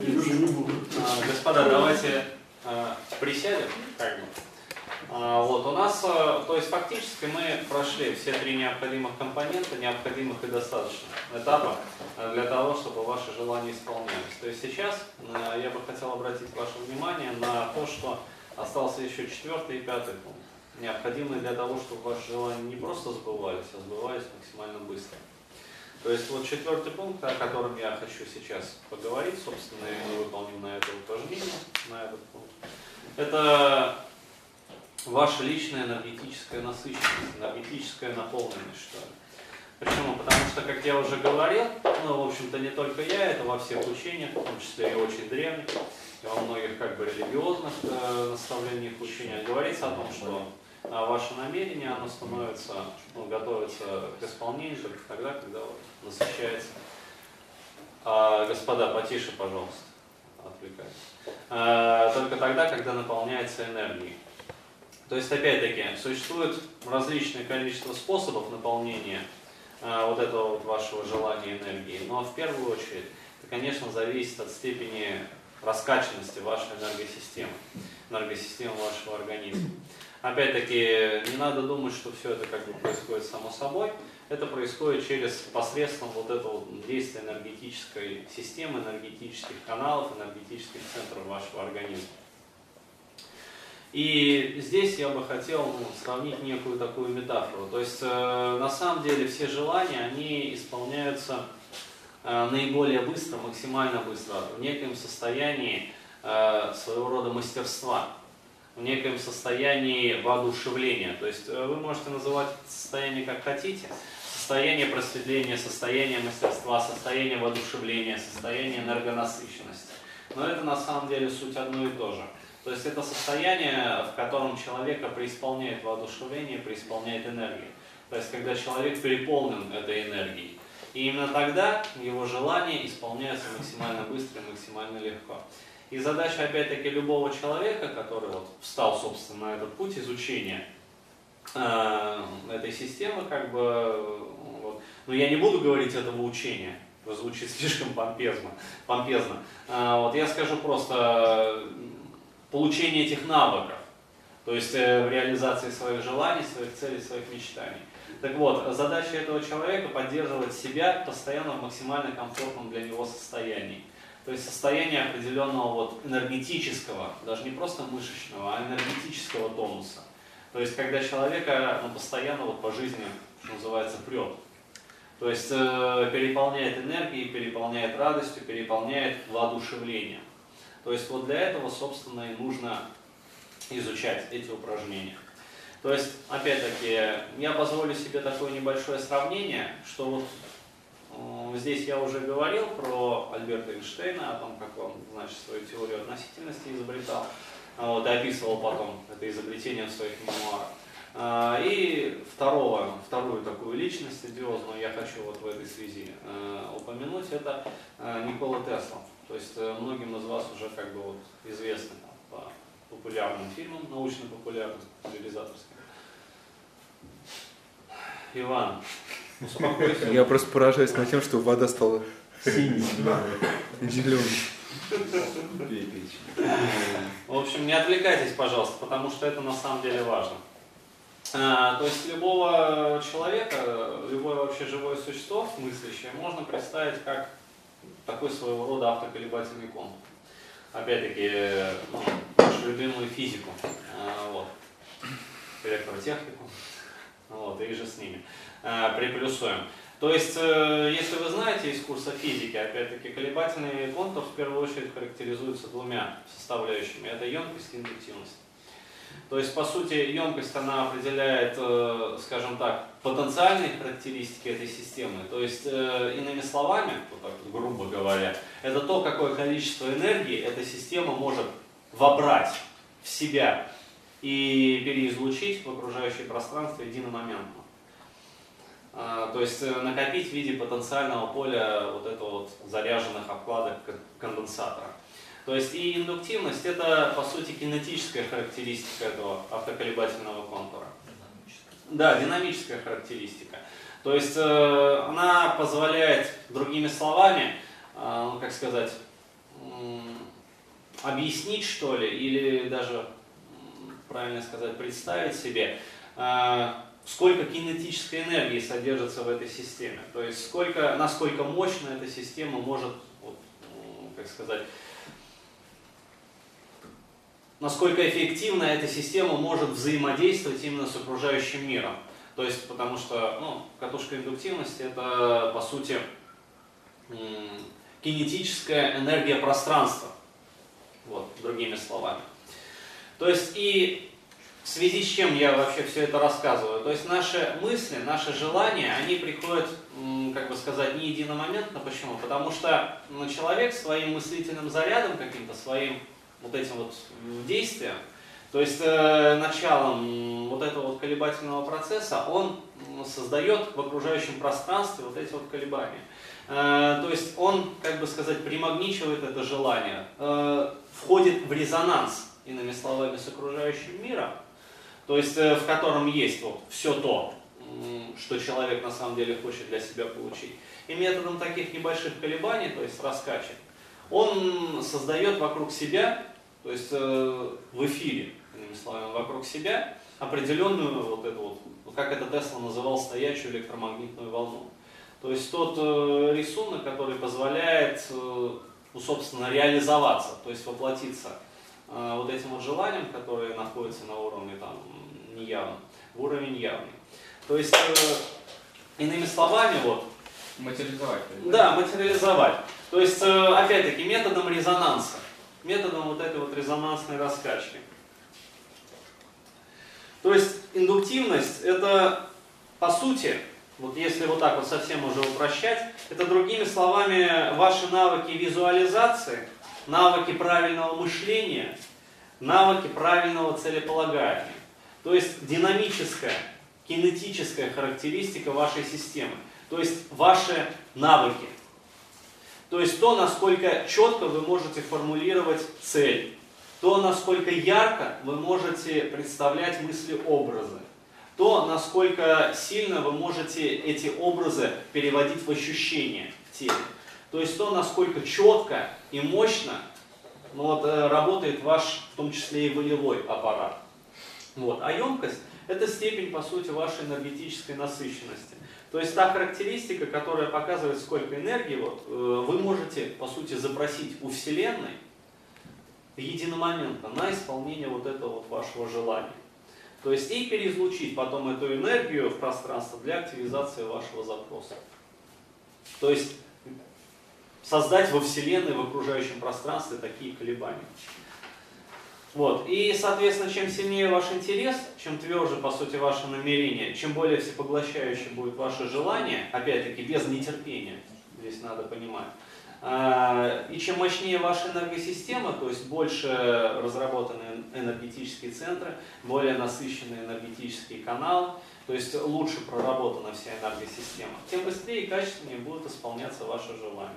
А, господа, давайте а, присядем. Как бы. А, вот у нас, то есть фактически мы прошли все три необходимых компонента, необходимых и достаточных этапа для того, чтобы ваши желания исполнялись. То есть сейчас я бы хотел обратить ваше внимание на то, что остался еще четвертый и пятый пункт, необходимые для того, чтобы ваши желания не просто сбывались, а сбывались максимально быстро. То есть вот четвертый пункт, о котором я хочу сейчас поговорить, собственно, и мы выполним на это упражнение, на этот пункт, это ваша личная энергетическая насыщенность, энергетическая наполненность, что ли. Почему? Потому что, как я уже говорил, ну, в общем-то, не только я, это во всех учениях, в том числе и очень древних, и во многих как бы религиозных э, наставлениях учения, говорится о том, что а ваше намерение, оно становится, ну, готовится к исполнению только тогда, когда вот насыщается. А, господа, потише, пожалуйста, отвлекайтесь. А, только тогда, когда наполняется энергией. То есть, опять-таки, существует различное количество способов наполнения а, вот этого вот вашего желания энергии, но в первую очередь это, конечно, зависит от степени раскачанности вашей энергосистемы, энергосистемы вашего организма. Опять-таки, не надо думать, что все это как бы происходит само собой. Это происходит через посредством вот этого действия энергетической системы, энергетических каналов, энергетических центров вашего организма. И здесь я бы хотел ну, сравнить некую такую метафору. То есть, э, на самом деле, все желания, они исполняются э, наиболее быстро, максимально быстро, в неком состоянии э, своего рода мастерства в некоем состоянии воодушевления. То есть э, вы можете называть состояние как хотите, состояние просветления, состояние мастерства, состояние воодушевления, состояние энергонасыщенности. Но это на самом деле суть одно и то же. То есть это состояние, в котором человека преисполняет воодушевление, преисполняет энергию. То есть когда человек переполнен этой энергией. И именно тогда его желания исполняются максимально быстро и максимально легко. И задача, опять-таки, любого человека, который вот встал, собственно, на этот путь изучения э, этой системы, как бы, вот, но я не буду говорить этого учения, звучит слишком помпезно, помпезно. Э, вот я скажу просто получение этих навыков, то есть э, в реализации своих желаний, своих целей, своих мечтаний. Так вот, задача этого человека поддерживать себя постоянно в максимально комфортном для него состоянии. То есть состояние определенного вот энергетического, даже не просто мышечного, а энергетического тонуса. То есть когда человека ну, постоянно вот по жизни, что называется, прет. То есть э, переполняет энергией, переполняет радостью, переполняет воодушевлением. То есть вот для этого, собственно, и нужно изучать эти упражнения. То есть, опять-таки, я позволю себе такое небольшое сравнение, что вот Здесь я уже говорил про Альберта Эйнштейна, о том, как он значит, свою теорию относительности изобретал, вот, и описывал потом это изобретение в своих мемуарах. А, и второго, вторую такую личность одиозную я хочу вот в этой связи э, упомянуть, это э, Никола Тесла. То есть э, многим из вас уже как бы вот известны там, по популярным фильмам, научно-популярным, реализаторским. Иван, Успокойся. Я просто поражаюсь на тем, что вода стала синей, зеленой. В общем, не отвлекайтесь, пожалуйста, потому что это на самом деле важно. А, то есть любого человека, любое вообще живое существо, мыслящее, можно представить как такой своего рода автоколебательный контур. Опять-таки, ну, нашу любимую физику, а, вот, электротехнику, вот, и же с ними. Э, приплюсуем. То есть, э, если вы знаете из курса физики, опять-таки, колебательный контур в первую очередь характеризуется двумя составляющими. Это емкость и индуктивность. То есть, по сути, емкость, она определяет, э, скажем так, потенциальные характеристики этой системы. То есть, иными словами, вот так грубо говоря, это то, какое количество энергии эта система может вобрать в себя и переизлучить в окружающее пространство единомоментно. А, то есть э, накопить в виде потенциального поля вот этого вот заряженных обкладок конденсатора. То есть и индуктивность это по сути кинетическая характеристика этого автоколебательного контура. Да, динамическая характеристика. То есть э, она позволяет, другими словами, э, ну, как сказать, объяснить, что ли, или даже, правильно сказать, представить себе, э, сколько кинетической энергии содержится в этой системе. То есть сколько, насколько мощно эта система может, вот, как сказать, насколько эффективно эта система может взаимодействовать именно с окружающим миром. То есть, потому что ну, катушка индуктивности это, по сути, кинетическая энергия пространства. Вот, другими словами. То есть, и в связи с чем я вообще все это рассказываю? То есть, наши мысли, наши желания, они приходят, как бы сказать, не единомоментно. Почему? Потому что ну, человек своим мыслительным зарядом каким-то, своим вот этим вот действием, то есть э, началом вот этого вот колебательного процесса он создает в окружающем пространстве вот эти вот колебания. Э, то есть он, как бы сказать, примагничивает это желание, э, входит в резонанс, иными словами, с окружающим миром, то есть э, в котором есть вот все то, что человек на самом деле хочет для себя получить. И методом таких небольших колебаний, то есть раскачек, он создает вокруг себя, то есть э, в эфире, иными словами, вокруг себя определенную вот эту вот, как это Тесла называл, стоячую электромагнитную волну. То есть тот э, рисунок, который позволяет, ну, собственно, реализоваться, то есть воплотиться вот этим вот желанием, которое находится на уровне там неявном, в уровень явный. То есть, э, иными словами, вот, Материализовать. Да, материализовать. То есть, э, опять-таки, методом резонанса, методом вот этой вот резонансной раскачки. То есть, индуктивность это, по сути, вот если вот так вот совсем уже упрощать, это другими словами ваши навыки визуализации, навыки правильного мышления, навыки правильного целеполагания. То есть динамическая, кинетическая характеристика вашей системы. То есть ваши навыки. То есть то, насколько четко вы можете формулировать цель. То, насколько ярко вы можете представлять мысли-образы то, насколько сильно вы можете эти образы переводить в ощущения в теле. То есть то, насколько четко и мощно ну, вот, э, работает ваш, в том числе и волевой аппарат. Вот. А емкость – это степень, по сути, вашей энергетической насыщенности. То есть та характеристика, которая показывает, сколько энергии вот, э, вы можете, по сути, запросить у Вселенной единомоментно на исполнение вот этого вот вашего желания. То есть и переизлучить потом эту энергию в пространство для активизации вашего запроса. То есть создать во Вселенной, в окружающем пространстве такие колебания. Вот. И, соответственно, чем сильнее ваш интерес, чем тверже, по сути, ваше намерение, чем более всепоглощающее будет ваше желание, опять-таки, без нетерпения, здесь надо понимать, а, и чем мощнее ваша энергосистема, то есть больше разработаны энергетические центры, более насыщенные энергетические каналы, то есть лучше проработана вся энергосистема, тем быстрее и качественнее будут исполняться ваши желания.